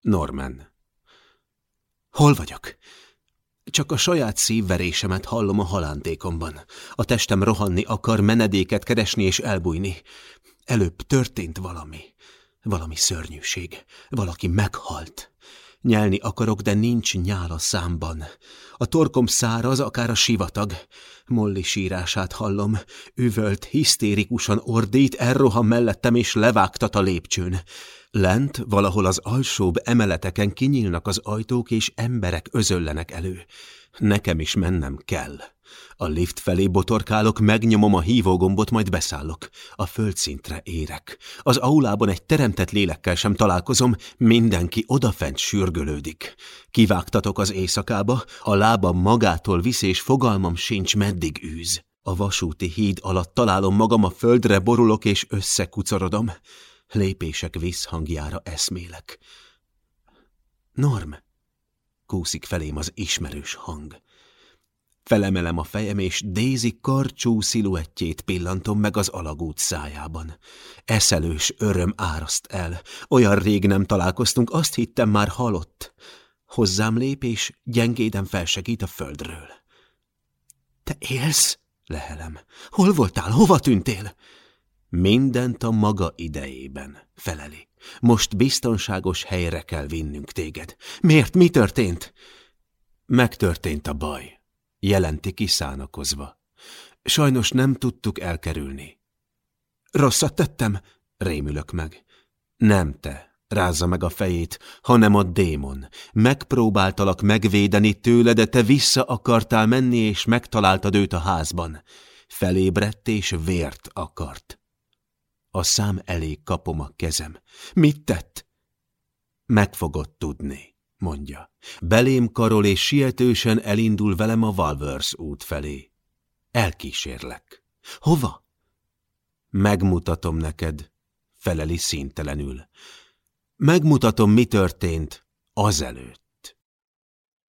Norman. Hol vagyok? Csak a saját szívverésemet hallom a halántékomban. A testem rohanni akar, menedéket keresni és elbújni. Előbb történt valami. Valami szörnyűség. Valaki meghalt. Nyelni akarok, de nincs nyál a számban. A torkom száraz, akár a sivatag. Molly sírását hallom. Üvölt, hisztérikusan ordít, elrohan mellettem és levágtat a lépcsőn. Lent, valahol az alsóbb emeleteken kinyílnak az ajtók, és emberek özöllenek elő. Nekem is mennem kell. A lift felé botorkálok, megnyomom a hívógombot, majd beszállok. A földszintre érek. Az aulában egy teremtett lélekkel sem találkozom, mindenki odafent sürgölődik. Kivágtatok az éjszakába, a lábam magától visz, és fogalmam sincs, meddig űz. A vasúti híd alatt találom magam, a földre borulok, és összekucorodom. Lépések visszhangjára eszmélek. Norm! Kúszik felém az ismerős hang. Felemelem a fejem, és Daisy karcsú sziluettjét pillantom meg az alagút szájában. Eszelős öröm áraszt el. Olyan rég nem találkoztunk, azt hittem már halott. Hozzám lép, és gyengéden felsegít a földről. Te élsz? Lehelem. Hol voltál? Hova tűntél? Mindent a maga idejében, feleli. Most biztonságos helyre kell vinnünk téged. Miért? Mi történt? Megtörtént a baj, jelenti kiszánakozva. Sajnos nem tudtuk elkerülni. Rosszat tettem? Rémülök meg. Nem te, rázza meg a fejét, hanem a démon. Megpróbáltalak megvédeni tőle, de te vissza akartál menni, és megtaláltad őt a házban. Felébredt és vért akart. A szám elé kapom a kezem. Mit tett? Meg fogod tudni, mondja. Belém karol és sietősen elindul velem a Valvers út felé. Elkísérlek. Hova? Megmutatom neked, feleli színtelenül. Megmutatom, mi történt azelőtt.